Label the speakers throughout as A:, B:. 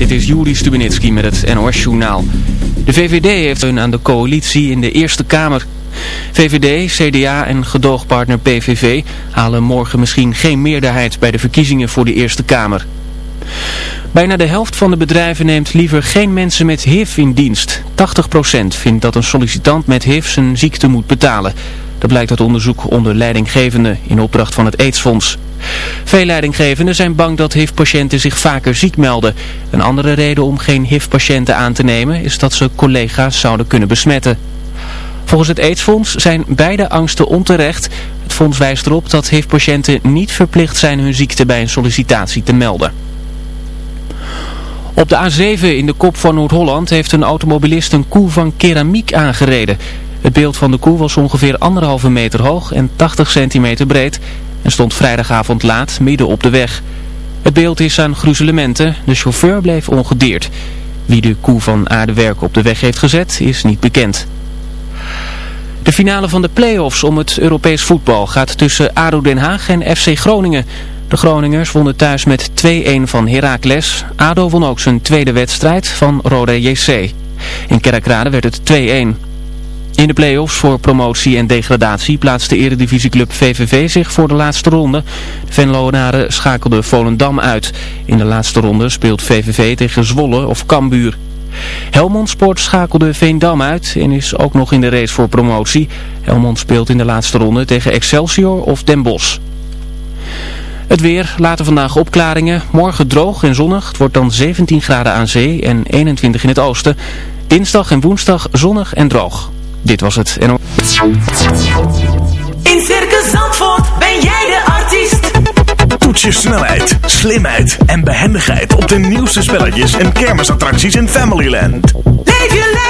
A: Dit is Juri Stubenitski met het NOS-journaal. De VVD heeft een aan de coalitie in de Eerste Kamer. VVD, CDA en gedoogpartner PVV halen morgen misschien geen meerderheid bij de verkiezingen voor de Eerste Kamer. Bijna de helft van de bedrijven neemt liever geen mensen met HIV in dienst. 80% vindt dat een sollicitant met HIV zijn ziekte moet betalen. Dat blijkt uit onderzoek onder leidinggevenden in opdracht van het AIDS-fonds. Veel leidinggevenden zijn bang dat HIV-patiënten zich vaker ziek melden. Een andere reden om geen HIV-patiënten aan te nemen is dat ze collega's zouden kunnen besmetten. Volgens het AIDS-fonds zijn beide angsten onterecht. Het fonds wijst erop dat HIV-patiënten niet verplicht zijn hun ziekte bij een sollicitatie te melden. Op de A7 in de kop van Noord-Holland heeft een automobilist een koe van keramiek aangereden. Het beeld van de koe was ongeveer anderhalve meter hoog en 80 centimeter breed en stond vrijdagavond laat midden op de weg. Het beeld is aan gruzelementen, de chauffeur bleef ongedeerd. Wie de koe van aardewerk op de weg heeft gezet is niet bekend. De finale van de play-offs om het Europees voetbal gaat tussen ADO Den Haag en FC Groningen. De Groningers wonnen thuis met 2-1 van Heracles. ADO won ook zijn tweede wedstrijd van Rode JC. In Kerkrade werd het 2-1. In de play-offs voor promotie en degradatie plaatste eredivisieclub VVV zich voor de laatste ronde. De Venloonaren schakelden Volendam uit. In de laatste ronde speelt VVV tegen Zwolle of Cambuur. Helmond Sport schakelde Veendam uit en is ook nog in de race voor promotie. Helmond speelt in de laatste ronde tegen Excelsior of Den Bosch. Het weer, later vandaag opklaringen, morgen droog en zonnig. Het wordt dan 17 graden aan zee en 21 in het oosten. Dinsdag en woensdag zonnig en droog. Dit was het. En...
B: In Circus Zandvoort ben jij de artiest.
C: Toets je snelheid, slimheid en behendigheid op de nieuwste spelletjes en kermisattracties in Familyland.
B: Leef je lekker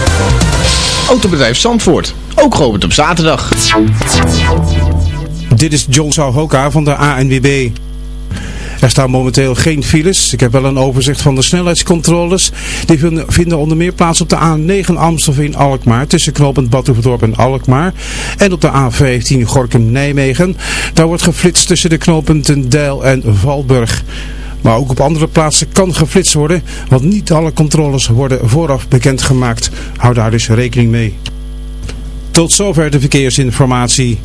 D: Autobedrijf Zandvoort, ook geopend op zaterdag.
E: Dit is John Sauhoka van de ANWB. Er staan momenteel geen files. Ik heb wel een overzicht van de snelheidscontroles. Die vinden onder meer plaats op de A9 Amstelveen-Alkmaar tussen knooppunt Badhoevedorp en Alkmaar. En op de A15 Gorkum-Nijmegen. Daar wordt geflitst tussen de knooppunten Deil en Valburg. Maar ook op andere plaatsen kan geflitst worden, want niet alle controles worden vooraf bekendgemaakt. Hou daar dus rekening mee. Tot zover de verkeersinformatie.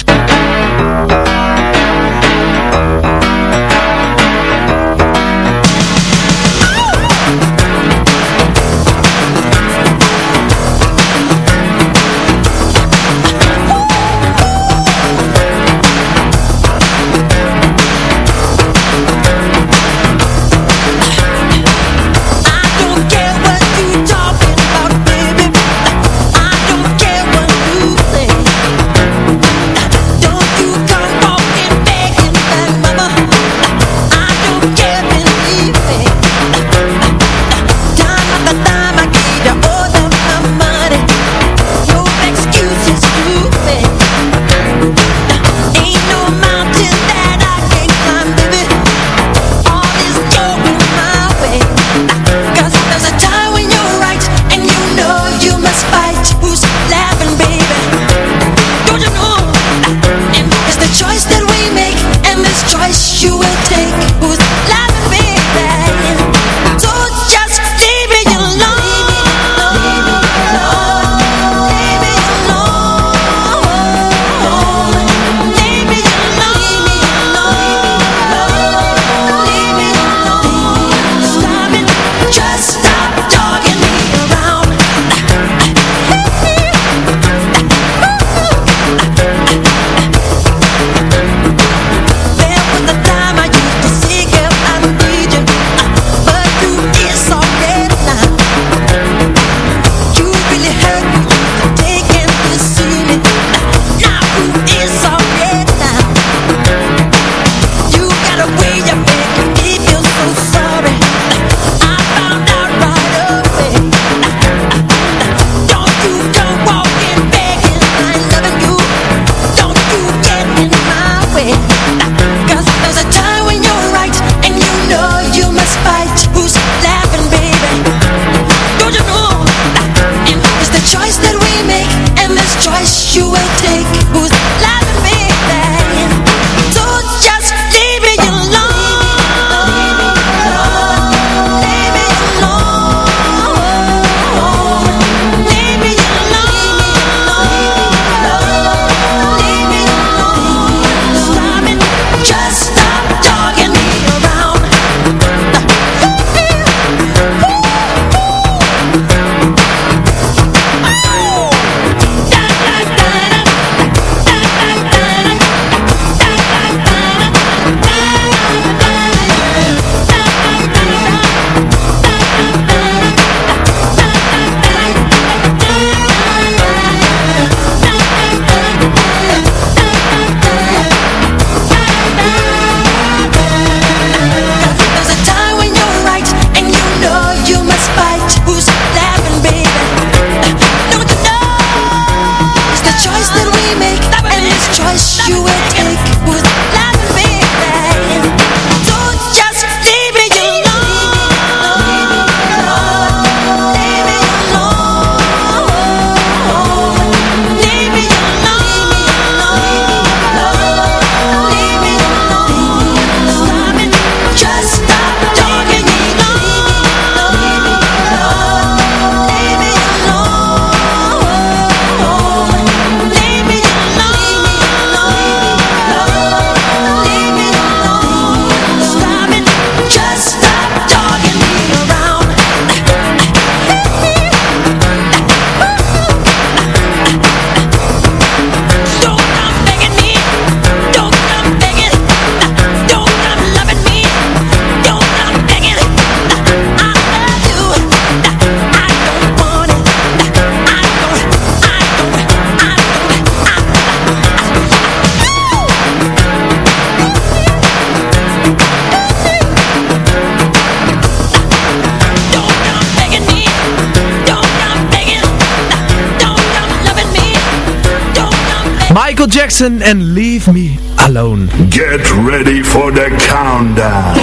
F: Michael Jackson en Leave Me Alone.
G: Get ready for the countdown. 10,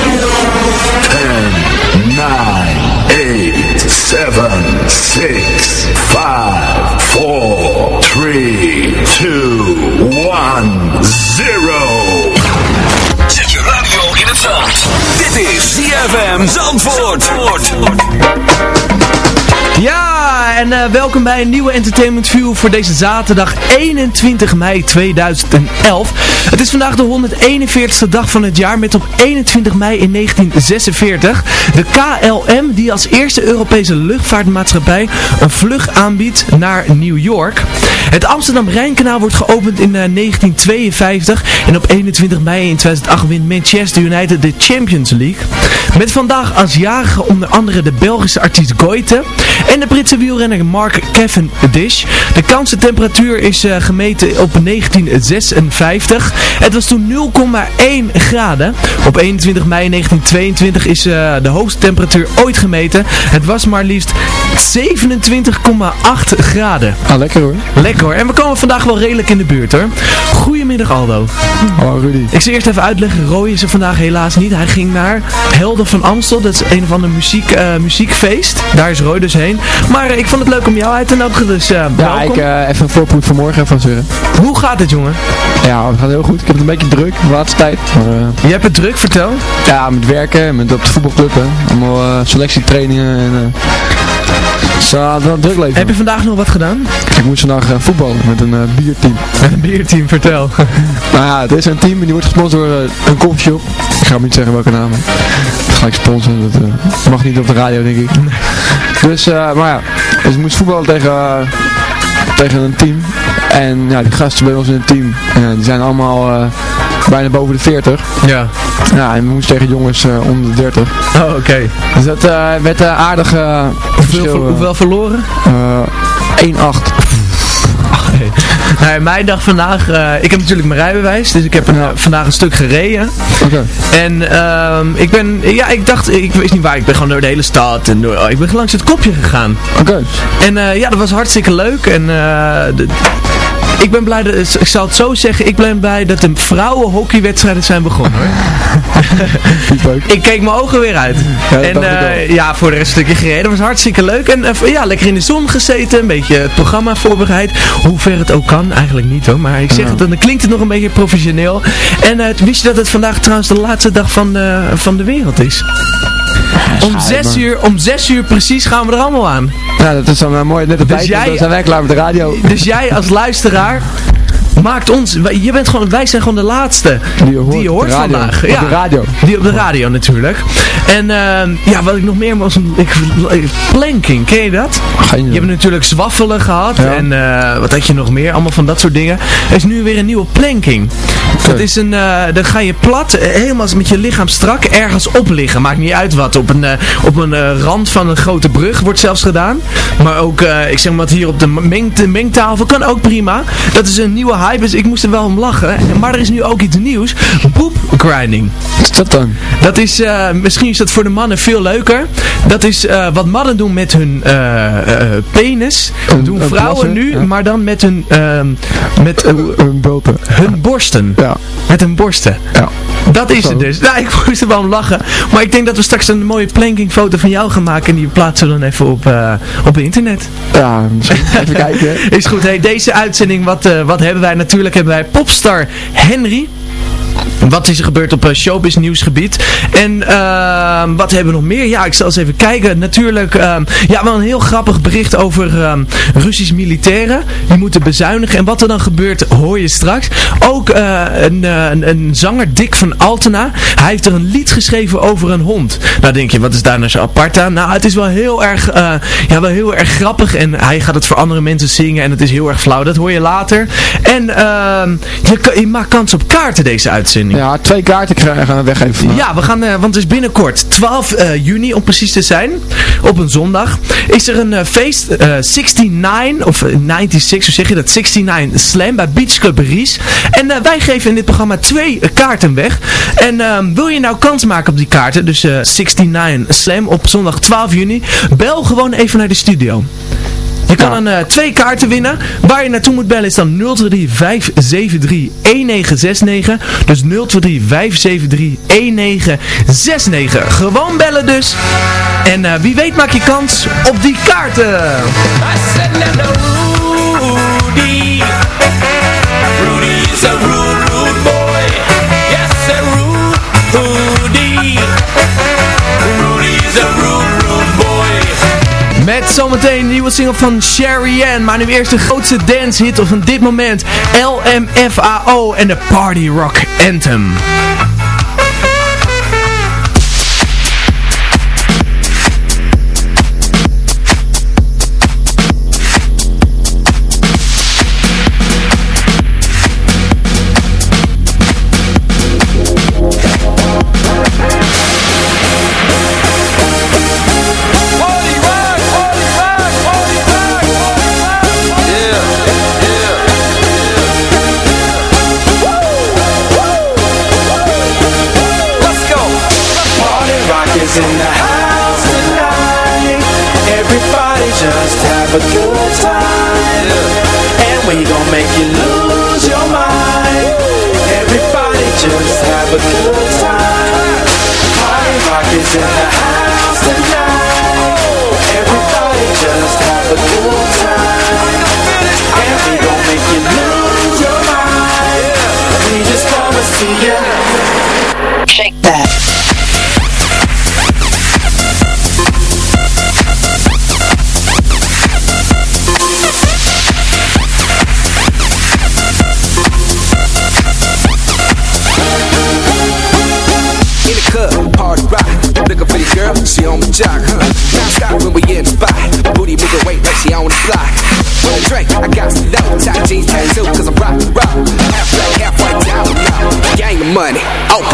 G: 9, 8, 7, 6, 5, 4, 3, 2,
F: Eh, welkom bij een nieuwe Entertainment View voor deze zaterdag 21 mei 2011. Het is vandaag de 141ste dag van het jaar met op 21 mei in 1946 de KLM die als eerste Europese luchtvaartmaatschappij een vlucht aanbiedt naar New York. Het Amsterdam-Rijnkanaal wordt geopend in eh, 1952 en op 21 mei in 2008 wint Manchester United de Champions League. Met vandaag als jarige onder andere de Belgische artiest Goite en de Britse wielrenner Mark Cavendish. De kansentemperatuur is eh, gemeten op 1956. Het was toen 0,1 graden. Op 21 mei 1922 is eh, de hoogste temperatuur ooit gemeten. Het was maar liefst 27,8 graden.
H: Ah, lekker hoor.
F: Lekker hoor. En we komen vandaag wel redelijk in de buurt hoor. Goedemiddag Aldo.
H: Oh, Rudy.
F: Ik zal eerst even uitleggen. Roy is er vandaag helaas niet. Hij ging naar Helden van Amstel. Dat is een of ander muziek, eh, muziekfeest. Daar is Roy dus heen. Maar ik vond het leuk om jou uit te nodigen. Dus eh,
H: Ja, ik eh, even een voorproef van morgen even zeggen.
F: Hoe gaat het jongen?
H: Ja, het gaat heel goed. Ik heb het een beetje druk de laatste tijd. Maar eh,
F: Je hebt het druk, vertel.
H: ja, met werken, met op de voetbalclub, hè. Allemaal selectietrainingen en... zo, een druk leven.
F: Heb je vandaag nog wat gedaan?
H: Ik moest vandaag eh, voetballen met een eh, bierteam.
F: Een bierteam, vertel.
H: nou ja, het is een team en die wordt gesponsord door eh, een koffieshop. Ik ga hem niet zeggen welke naam. Ga ik sponsoren, dat mag niet op de radio denk ik. Dus, maar ja, dus ik moest voetballen tegen, tegen een team. En ja, die gasten bij ons in het team, die zijn allemaal bijna boven de 40.
F: Ja.
H: Ja, en we moesten tegen jongens uh, onder de 30.
F: Oké. Okay.
H: Dus dat eh, werd aardig eh,
F: hoeveel, ver, hoeveel verloren?
H: 1-8
F: mij mijn dag vandaag, eh, ik heb natuurlijk mijn rijbewijs, dus ik heb eh, vandaag een stuk gereden.
H: Oké.
F: En ehm, ik ben, ja, ik dacht, ik weet niet waar, ik ben gewoon door de hele stad en door, oh, ik ben langs het kopje gegaan.
H: Oké.
F: En eh, ja, dat was hartstikke leuk en ik ben blij, dat, ik zal het zo zeggen, ik ben blij dat de vrouwenhockeywedstrijden zijn begonnen ik keek mijn ogen weer uit.
H: Ja,
F: en ja, voor de rest een stukje gereden, was hartstikke leuk. En ja, lekker in de zon gezeten, een beetje het programma voorbereid. Hoe het ook kan. Eigenlijk niet hoor. Maar ik zeg het, dan klinkt het nog een beetje professioneel. En eh, wist je dat het vandaag trouwens de laatste dag van de, van de wereld is? Om zes, uur, om zes uur precies gaan we er allemaal aan.
H: Ja, dat is dan uh, mooi. Net op
F: Dus
H: tijd,
F: jij-
H: dan zijn wij klaar met de radio.
F: Dus jij als luisteraar maakt ons... wij- Je bent gewoon, wij zijn gewoon de laatste
H: Die je hoort,
F: die je
H: op
F: hoort
H: de radio.
F: vandaag.
H: Op
F: ja.
H: de radio.
F: Die op de radio natuurlijk. En ehm, ja, wat ik nog meer was, ik, planking, ken je dat?
H: Geen
F: Je hebt natuurlijk zwaffelen gehad
H: Ja.
F: en eh, wat had je nog meer? Allemaal van dat soort dingen. Er is nu weer een nieuwe planking. Dat is een, eh, dan ga je plat, eh, helemaal met je lichaam strak, ergens op liggen. Maakt niet uit wat. Op een, op een rand van een grote brug wordt zelfs gedaan. Maar ook, ik zeg maar wat hier op de meng, mengtafel kan ook prima. Dat is een nieuwe hype, dus ik moest er wel om lachen. Maar er is nu ook iets nieuws. Boop grinding.
H: Wat is dat dan?
F: Dat is, eh, misschien is dat voor de mannen veel leuker. Dat is eh, wat mannen doen met hun eh, penis.
H: Een-
F: doen vrouwen
H: plassen,
F: nu,
H: ja.
F: maar dan met hun, ehm, met
H: bulten.
F: hun borsten.
H: Ja.
F: Met hun borsten.
H: Ja.
F: Dat is het dus. Nou, ik moest er wel om lachen. Maar ik denk dat we straks een mooie plankingfoto van jou gaan maken. En die plaatsen we dan even op, op internet.
H: Ja, misschien. Even kijken.
F: Is goed. Hey, deze uitzending, wat, wat hebben wij? Natuurlijk hebben wij popstar Henry. Wat is er gebeurd op uh, showbiz nieuwsgebied? En ehm, wat hebben we nog meer? Ja, ik zal eens even kijken. Natuurlijk, ehm, ja, wel een heel grappig bericht over ehm Russisch militairen. Die moeten bezuinigen. En wat er dan gebeurt, hoor je straks. Ook eh, een, eh, een, een zanger, Dick van Altena. Hij heeft er een lied geschreven over een hond. Nou denk je, wat is daar nou zo apart aan? Nou, het is wel heel erg, eh, ja, wel heel erg grappig. En hij gaat het voor andere mensen zingen. En het is heel erg flauw. Dat hoor je later. En je, je maakt kans op kaarten deze uitzending.
H: Ja, twee kaarten krijgen gaan we weggeven vandaag.
F: Ja, we gaan, eh, want het is binnenkort, 12 eh, juni om precies te zijn, op een zondag, is er een eh, feest, eh 69, of eh, 96, hoe zeg je dat, 69 Slam bij Beach Club Ries. En eh, wij geven in dit programma twee kaarten weg. En ehm, wil je nou kans maken op die kaarten, dus eh 69 Slam op zondag 12 juni, bel gewoon even naar de studio. Je kan een, eh, twee kaarten winnen. Waar je naartoe moet bellen is dan 023 573 1969. Dus 023 573 1969. Gewoon bellen dus. En eh, wie weet maak je kans op die kaarten.
I: Rudy. Rudy is a rude, rude boy.
F: Met zometeen een nieuwe single van Sherry Ann. Maar nu eerst de grootste dance hit van dit moment. LMFAO en de Party Rock Anthem.
J: just promised to you. Shake that.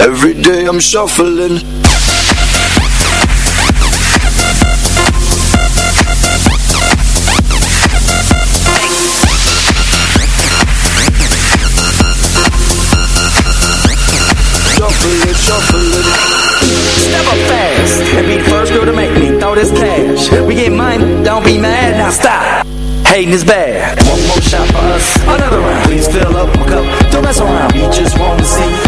K: Every day I'm shuffling. Shuffling, shuffling.
J: Step up fast and be the first girl to make me throw this cash. We get don't be mad, now stop. Hating is bad. One more shot for us, another round. Please fill up my cup, don't mess around. We just wanna see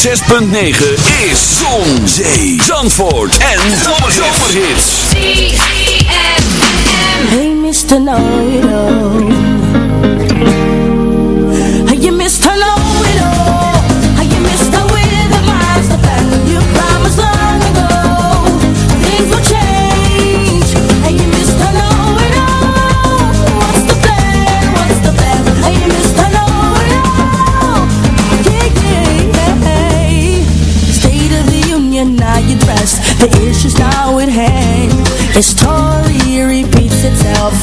J: 6.9 is
L: Zon, Zee, Zandvoort en Zomerhits.
M: Hey Mr. No.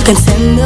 M: Consent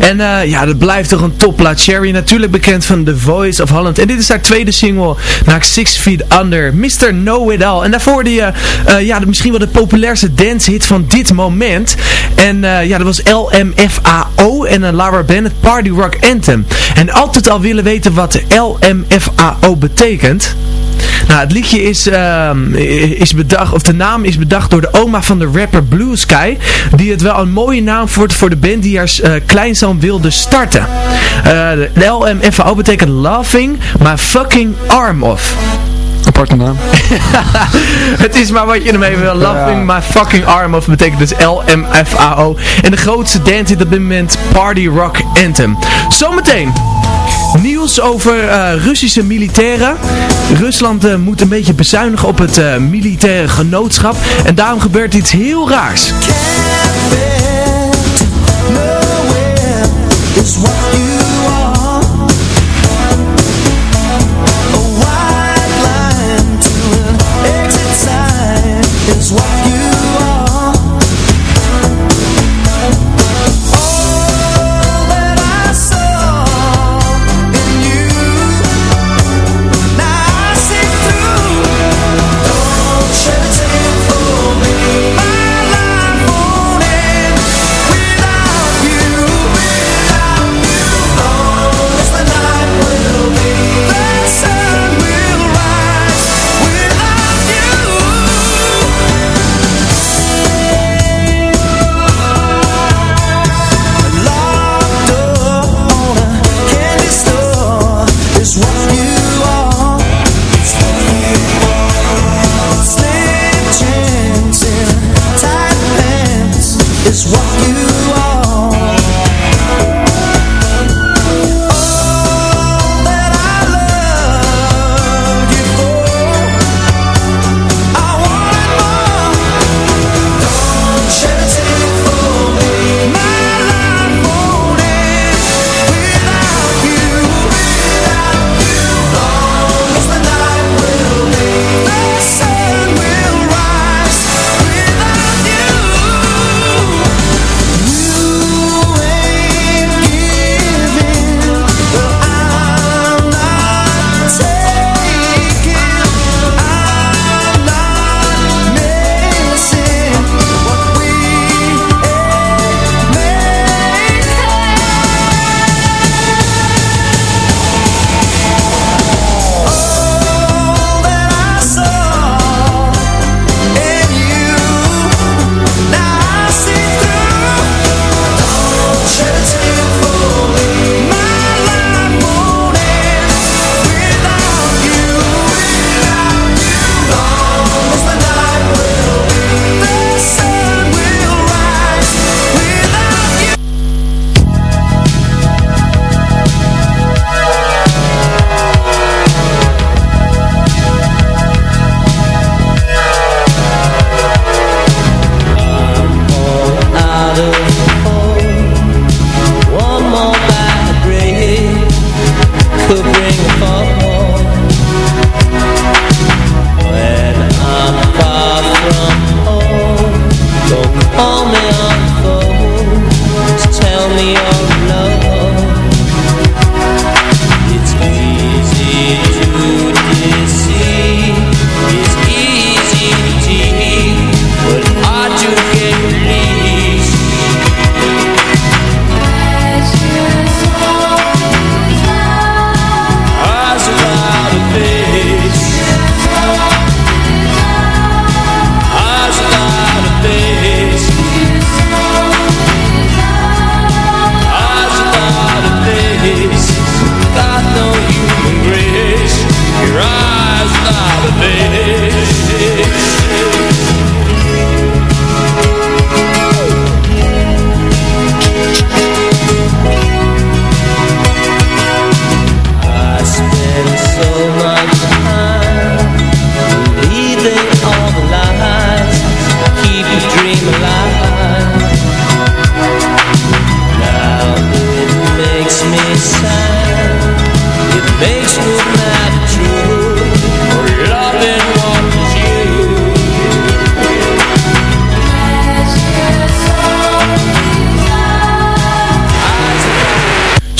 F: En eh, ja, dat blijft toch een topplaat. Sherry, natuurlijk bekend van The Voice of Holland. En dit is haar tweede single, na Six Feet Under, Mr. Know It All. En daarvoor die, uh, ja, misschien wel de populairste dancehit van dit moment. En ja, dat was LMFAO en een Laura Bennett Party Rock Anthem. En altijd al willen weten wat LMFAO betekent... Nou, het liedje is, ehm, is bedacht, of de naam is bedacht door de oma van de rapper Blue Sky. Die het wel een mooie naam wordt voor de band die haar uh, wilde starten. Eh, de LMFAO betekent laughing, my fucking arm off.
H: Aparte naam.
F: het is maar wat je ermee wil. Laughing my fucking arm off betekent dus LMFAO. En de grootste dance in op dit moment Party Rock Anthem. Zometeen Nieuws over eh, Russische militairen. Rusland eh, moet een beetje bezuinigen op het eh, militaire genootschap. En daarom gebeurt iets heel raars.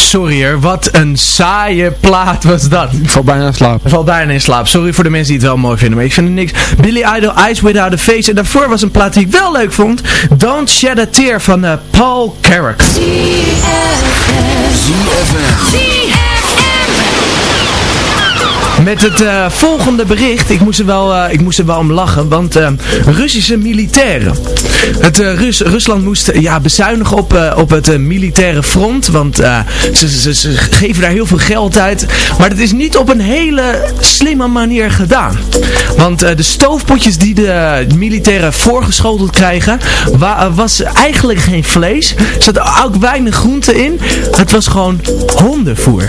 F: Sorry hoor, wat een saaie plaat was dat.
H: Val bijna in slaap.
F: Val bijna in slaap. Sorry voor de mensen die het wel mooi vinden, maar ik vind het niks. Billy Idol, Eyes Without a Face. En daarvoor was een plaat die ik wel leuk vond. Don't Shed a Tear van eh, Paul Carrack. Met het eh, volgende bericht, ik moest, er wel, eh, ik moest er wel om lachen, want Russische militairen. Het, eh, Rus, Rusland moest eh, ja, bezuinigen op, eh, op het militaire front, want ze, ze, ze geven daar heel veel geld uit. Maar dat is niet op een hele slimme manier gedaan. Want de stoofpotjes die de militairen voorgeschoteld krijgen, wa- was eigenlijk geen vlees. Er zat ook weinig groente in. Het was gewoon hondenvoer.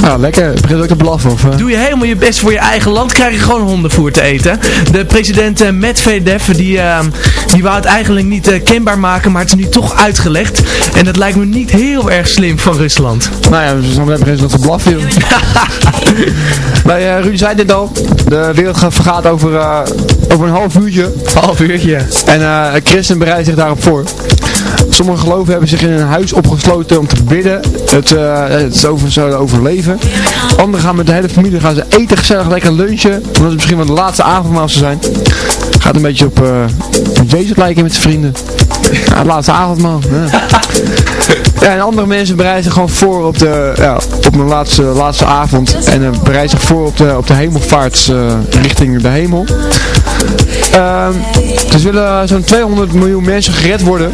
H: Nou, lekker. Het begint ook te blaffen. Of?
F: Doe je helemaal je best voor je eigen land, krijg je gewoon hondenvoer te eten. De president Medvedev, die, die wou het eigenlijk niet eh, kenbaar maken, maar het is nu toch uitgelegd. En dat lijkt me niet heel erg slim van Rusland.
H: Nou ja, dus dan begint ze nog te blaffen. Bij uh, Ruud zei dit al. De wereld gaat- vergaat over, eh, over een half uurtje.
F: Half uurtje.
H: En eh christen bereidt zich daarop voor. Sommige geloven hebben zich in een huis opgesloten om te bidden. Het, het over, zouden overleven. Anderen gaan met de hele familie gaan ze eten gezellig lekker lunchen. Omdat het misschien wel de laatste avondmaal zou zijn. Gaat een beetje op, Jezus lijken met zijn vrienden. Ja, het laatste avondmaal. Ja. ja, en andere mensen bereiden zich gewoon voor op de, ja, op een laatste, laatste avond. En eh, bereiden zich voor op de, op de hemelvaarts eh, richting de hemel. Ehm, dus willen zo'n 200 miljoen mensen gered worden.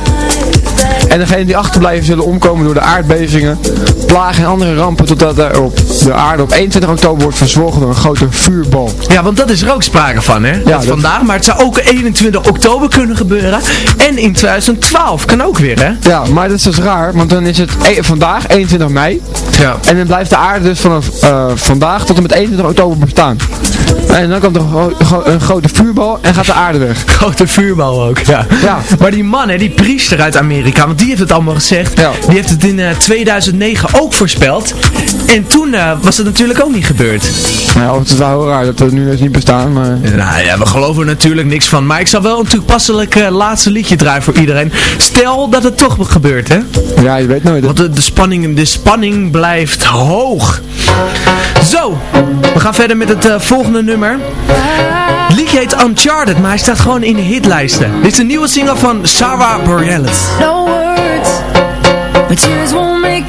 H: En degenen die achterblijven zullen omkomen door de aardbevingen, plagen en andere rampen totdat er op de aarde op 21 oktober wordt verzwolgen door een grote vuurbal.
F: Ja, want dat is er ook sprake van, hè? dat- vandaag, maar het zou ook 21 oktober kunnen gebeuren. En in 2012 kan ook weer, hè?
H: Ja, maar dat is dus raar, want dan is het e- vandaag 21 mei.
F: Ja.
H: En dan blijft de aarde dus vanaf eh, vandaag tot en met 21 oktober bestaan. En dan komt er een, gro- gro- een grote vuurbal en gaat de aarde weg.
F: Grote vuurbal ook, ja.
H: Ja.
F: Maar die man, hè, die priester uit Amerika, want die heeft het allemaal gezegd.
H: Ja.
F: Die heeft het in eh, 2009 ook voorspeld. En toen eh, was het natuurlijk ook niet gebeurd.
H: Nou, het is wel heel raar dat we nu dus niet bestaan, maar...
F: Nou ja, we geloven er natuurlijk niks van. Maar ik zal wel een toepasselijk eh, laatste liedje draaien voor iedereen. Stel dat het toch gebeurt, hè?
H: Ja, je weet nooit. hè.
F: Want de, de, spanning, de spanning blijft hoog. Zo, we gaan verder met het eh, volgende nummer. Liedje heet Uncharted, maar hij staat gewoon in de hitlijsten. Dit is een nieuwe single van Sarah Bareilles.
M: No words, won't make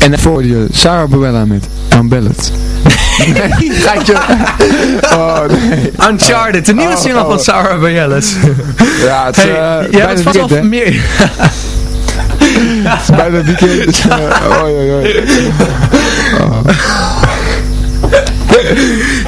H: En daarvoor je Sarah Bareilles met Unbalanced. nee, geitje. Oh nee.
F: Uncharted, de nieuwe
H: Oh,
F: single
H: oh.
F: van Sarah Bareilles.
H: Ja, het is
F: Hey,
H: eh,
F: jij
H: bijna weekend, hè?
F: meer...
H: Het is bijna weekend. Dus, eh, oei, oei, oei. Oh.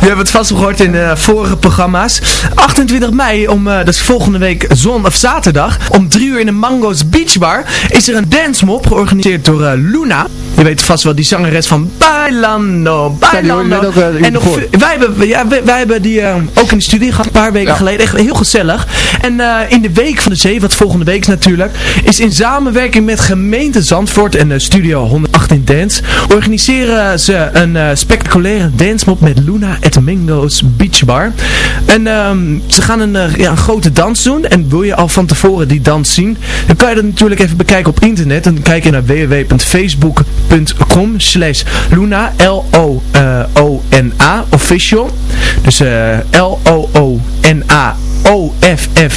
F: Je hebt het vast gehoord in de vorige programma's. 28 mei, om, eh, dat is volgende week zon of zaterdag, om 3 uur in de Mango's Beach Bar, is er een dance mob georganiseerd door eh, Luna. Je weet vast wel die zangeres van Bailando, Bailando.
H: ook, eh,
F: en nog, wij, hebben, ja, wij, wij hebben die eh, ook in de studie gehad een paar weken
H: Ja.
F: geleden. Echt heel gezellig. En eh, in de Week van de Zee, wat volgende week is natuurlijk, is in samenwerking met gemeente Zandvoort en Studio 118 Dance, organiseren ze een spectaculaire dance mob met Luna at Mango's Beach Bar. En ehm, ze gaan een, ja, een grote dans doen. En wil je al van tevoren die dans zien, dan kan je dat natuurlijk even bekijken op internet. Dan kijk je naar www.facebook.com slash Luna, L-O-O-N-A, official. Dus eh, L-O-O-N-A O-F-F-I-C-I-A-L.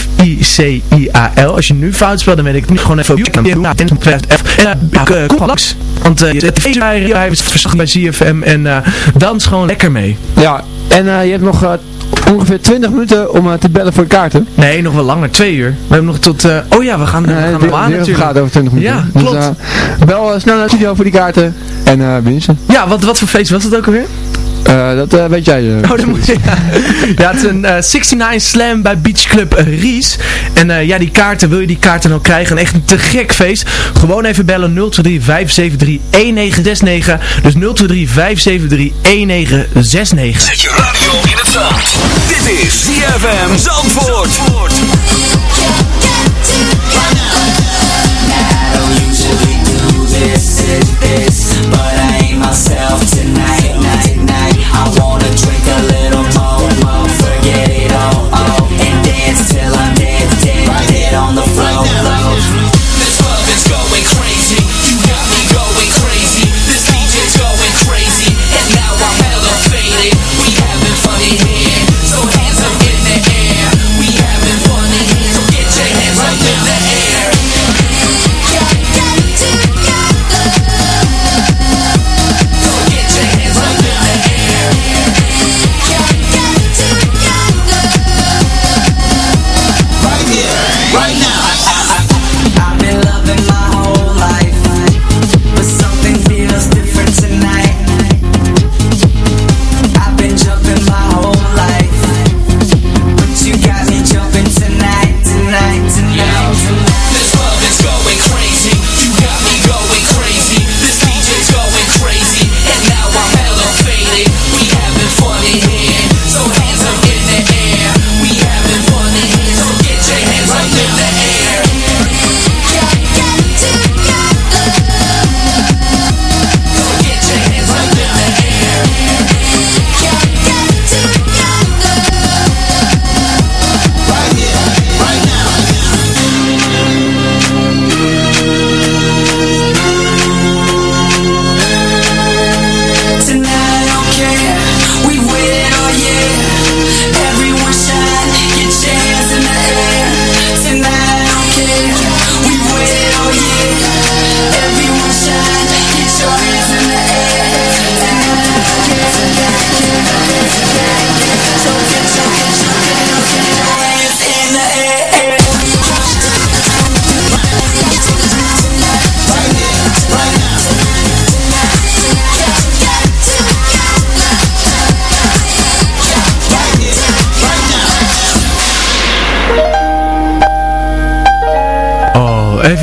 F: Als je nu fout spelt, dan weet ik het niet. Gewoon even F. En eh, kom maar langs. Want eh, je bij, hij is verslag bij ZFM en eh, dans gewoon lekker mee.
H: Ja, en eh, je hebt nog eh, ongeveer 20 minuten om eh, te bellen voor de kaarten.
F: Nee, nog wel langer, twee uur. We hebben nog tot... eh, oh ja, we gaan, we gaan
H: de,
F: aan
H: de
F: natuurlijk.
H: gaat over 20 minuten.
F: Ja,
H: Dus,
F: klopt.
H: bel eh, snel naar de studio voor die kaarten en win ze.
F: Ja, wat, wat voor feest was het ook alweer?
H: Uh, dat uh, weet jij. Uh,
F: oh, dat moet je. Ja. ja, het is een 69 Slam bij Beach Club Ries. En ja, die kaarten, wil je die kaarten nou krijgen? Echt een te gek feest. Gewoon even bellen 023 573 1969. Dus 023 573 1969.
L: Zet je radio in het zand. Dit is ZFM Zandvoort. Zandvoort.
N: I don't usually do this, this, but I ain't myself tonight. I wanna drink.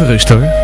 F: even rust hoor.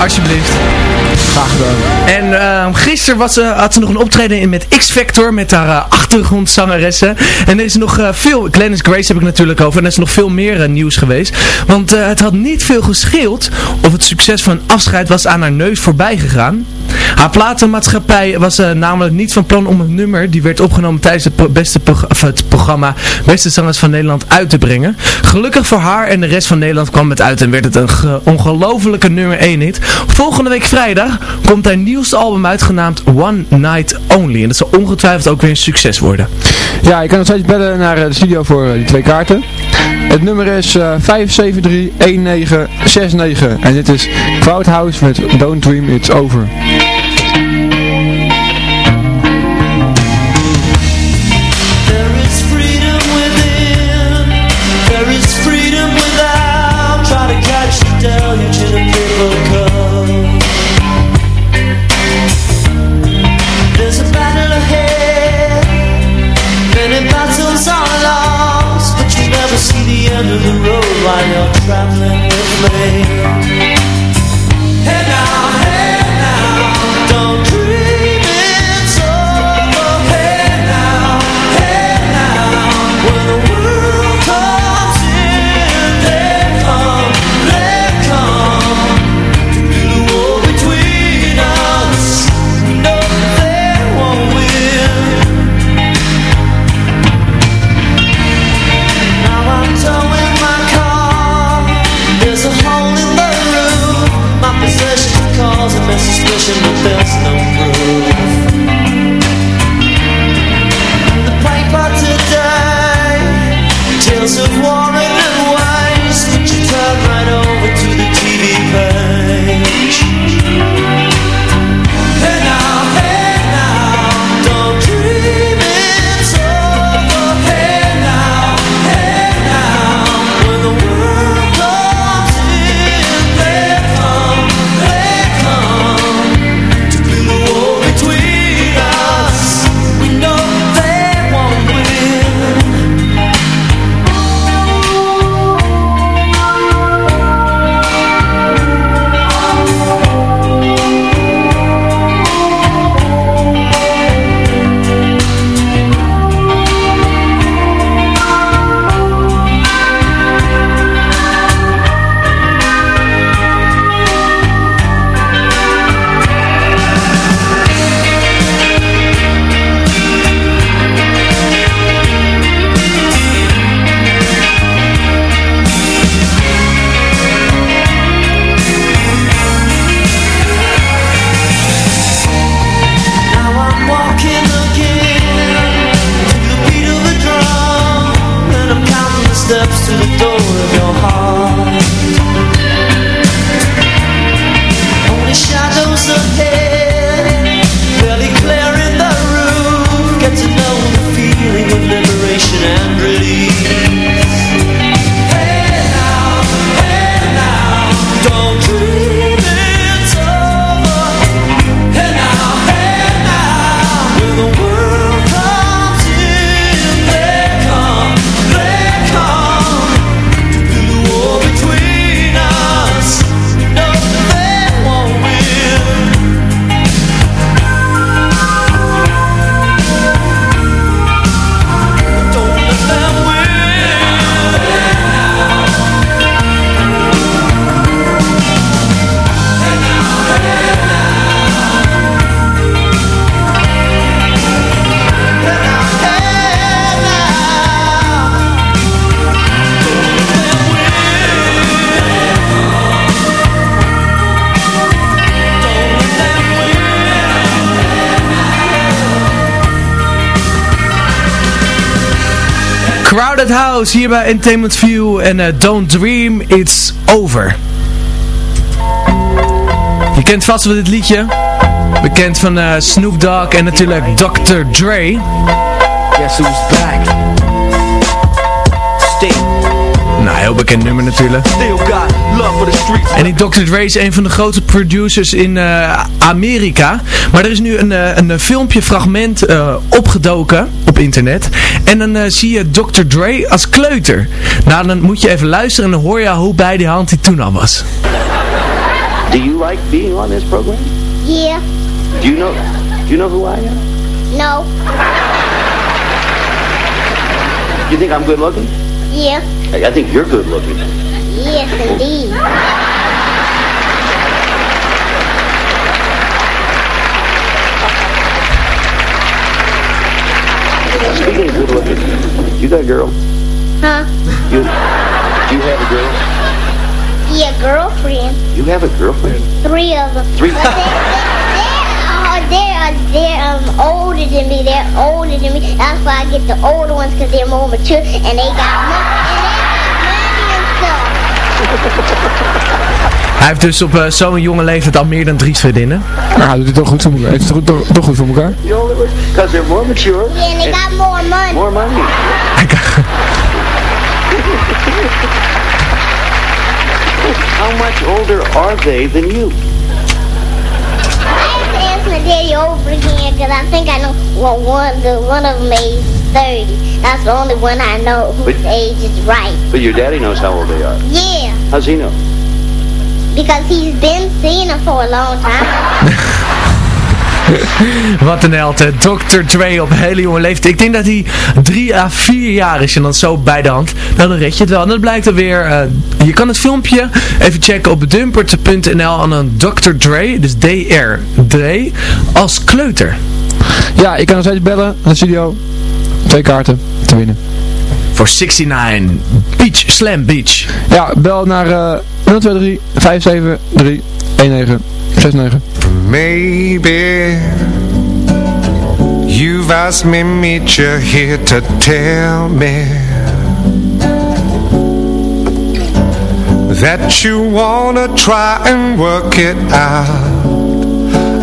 F: Alsjeblieft.
H: Graag gedaan.
F: En uh, gisteren was, uh, had ze nog een optreden in met X-Factor met haar uh, achtergrondzangeressen. En er is nog uh, veel, Glennis Grace heb ik natuurlijk over, en er is nog veel meer nieuws geweest. Want het had niet veel gescheeld of het succes van afscheid was aan haar neus voorbij gegaan. Haar platenmaatschappij was namelijk niet van plan om het nummer, die werd opgenomen tijdens het, beste of het programma Beste Zangers van Nederland uit te brengen. Gelukkig voor haar en de rest van Nederland kwam het uit en werd het een ongelofelijke nummer 1 hit. Volgende week vrijdag komt haar nieuwste album uit genaamd One Night Only. En dat zal ongetwijfeld ook weer een succes worden.
H: Ja, je kan nog steeds bellen naar de studio voor die twee kaarten. Het nummer is uh, 573-1969 en dit is Crowdhouse met Don't Dream It's Over.
O: try. Steps to the door of your heart.
F: Crowded House hier bij Entertainment View en eh, Don't Dream It's Over. Je kent vast wel dit liedje. Bekend van eh, Snoop Dogg en natuurlijk Dr. Dre.
P: Guess who's back?
F: Nou, heel bekend nummer natuurlijk. En die Dr. Dre is een van de grote producers in eh, Amerika. Maar er is nu een, eh, een filmpje fragment eh, opgedoken op internet. En dan eh, zie je Dr. Dre als kleuter. Nou, dan moet je even luisteren en dan hoor je hoe bij die hand hij toen al was.
P: Do you like being on this program?
M: Yeah.
P: Do you know do you know who I am?
M: No.
P: You think I'm good looking?
M: Yeah.
P: I think you're good looking.
M: Yes, indeed.
P: Speaking of good looking, you got a girl?
M: Huh?
P: You you have a girl?
M: Yeah, girlfriend.
P: You have a girlfriend?
M: Three of them.
P: Three?
M: But they, they, they're, they're, they're um, older than me. They're older than me. That's why I get the older ones because they're more mature and they got money. And they got money and stuff.
F: Hij heeft dus op eh, zo'n jonge leeftijd al meer dan drie vriendinnen.
H: Nou, doet hij toch goed voor elkaar. Heeft het toch, toch goed voor elkaar?
P: Because they're more mature.
M: Yeah, and they got more money.
P: More money. How much older are they than you?
M: I have to ask my daddy over again because I think I know well, one, the, one of them is 30. That's the only one I know whose
P: But-
M: age is right.
P: But your daddy knows how old they are.
M: Yeah,
P: How's he know?
M: Because he's been seeing them for a long time.
F: Wat een held, hè. Dr. Dre op hele jonge leeftijd. Ik denk dat hij drie à vier jaar is en dan zo bij de hand. Nou, dan red je het wel. En dat blijkt alweer... eh je kan het filmpje even checken op dumpert.nl en dan Dr. Dre, dus D-R, Dre, als kleuter.
H: Ja, ik kan nog steeds bellen naar de studio. Twee kaarten te winnen.
F: Voor 69 Beach Slam Beach.
H: Ja, bel naar eh 023 573 1969.
Q: Maybe you've asked me meet here to tell me that you wanna try and work it out.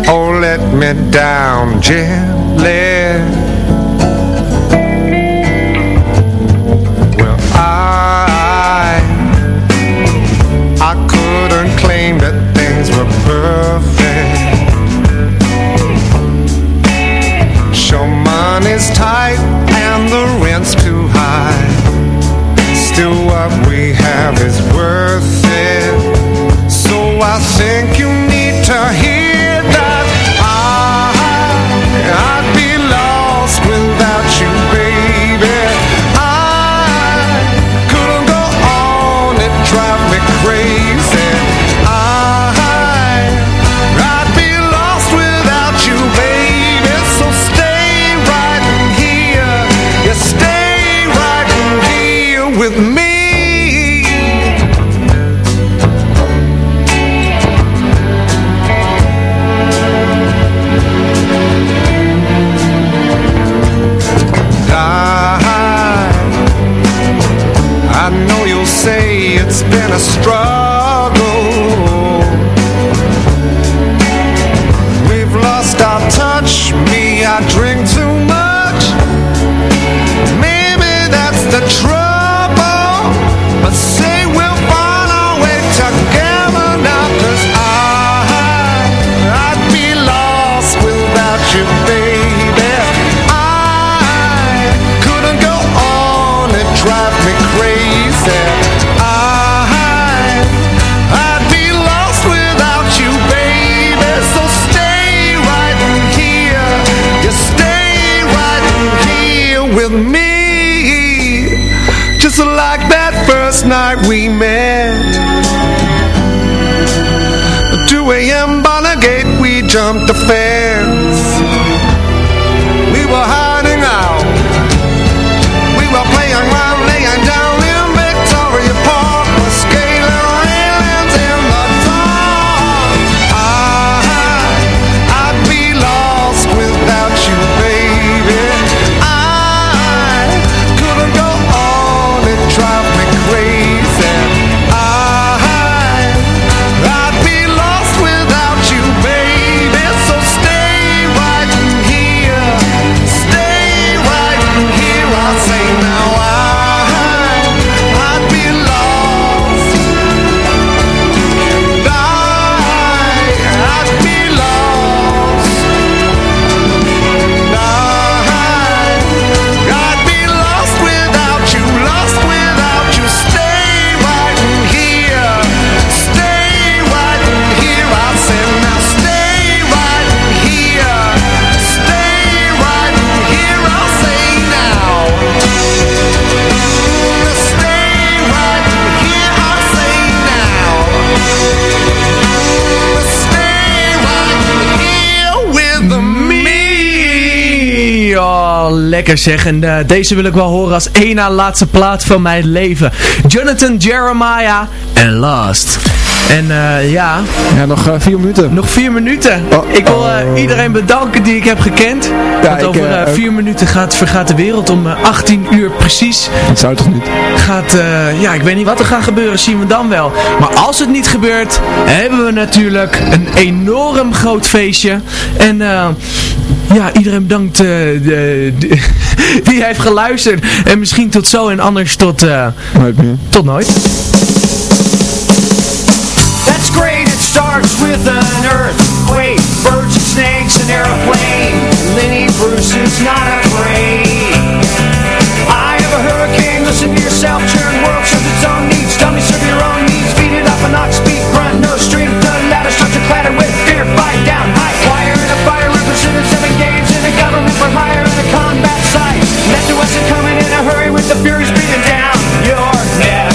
Q: Oh, let me down gently. Money's tight and the rent's too high. Still, what we have is worth it. So I think you need to hear it's been jump
F: lekker zeg. En eh, deze wil ik wel horen als één na laatste plaat van mijn leven. Jonathan Jeremiah en Last. En eh, ja...
H: Ja, nog eh, vier minuten.
F: Nog vier minuten. ik wil iedereen bedanken die ik heb gekend. want over vier minuten gaat, vergaat de wereld om eh, 18 uur precies.
H: Dat zou toch niet?
F: Gaat, ja, ik weet niet wat er gaat gebeuren, zien we dan wel. Maar als het niet gebeurt, hebben we natuurlijk een enorm groot feestje. En ja, iedereen bedankt eh, de- de- die heeft geluisterd. En misschien tot zo en anders tot, eh,
H: Nooit meer.
F: tot nooit.
R: That's great, it starts with an earthquake Birds and snakes, an airplane Lenny Bruce is not afraid the fury's breathing down your neck.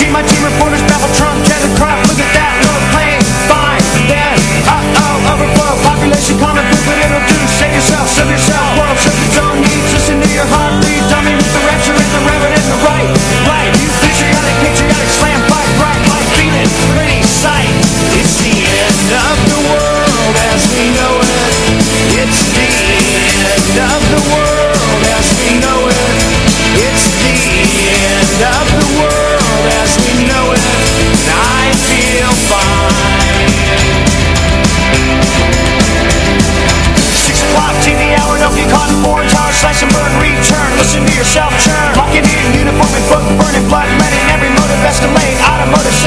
R: Team my team reporters babble Trump, Kevin Crop, look at that, no plane, fine, then, uh-oh, overflow, population common but it'll do, save yourself, serve yourself, world serves its own needs, listen to your heartbeat, dummy with the rapture and the reverend and the right, right, you patriotic, patriotic, slam, fight, right, like feeling, pretty sight, it's the end of the world as we know it, it's the end of the world of the world as we know it, and I feel fine. Six o'clock, caught and burn, return, listen to yourself churn. Locking in, book, burning every motive automotive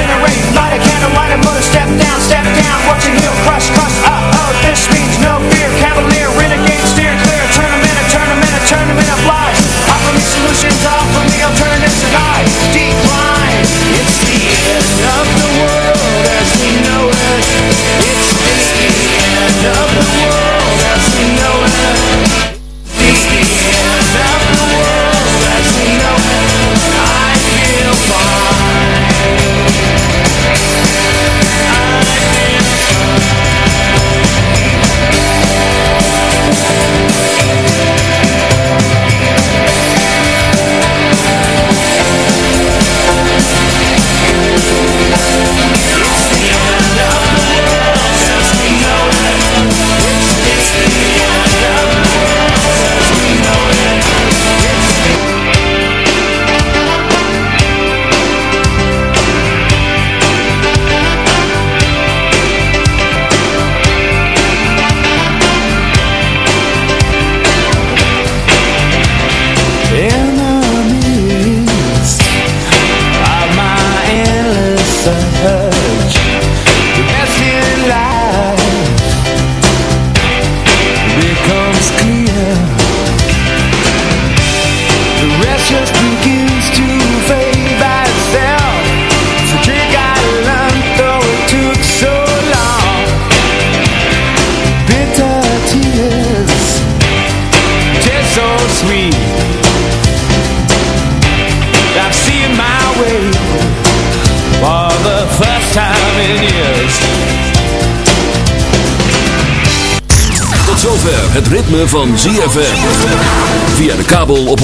R: light a candle, light a motor, step down, step down, heel crush, crush, uh-oh, this means no fear, cavalier, renegade, steer clear. Offer me solutions, offer me alternatives, and I decline. It's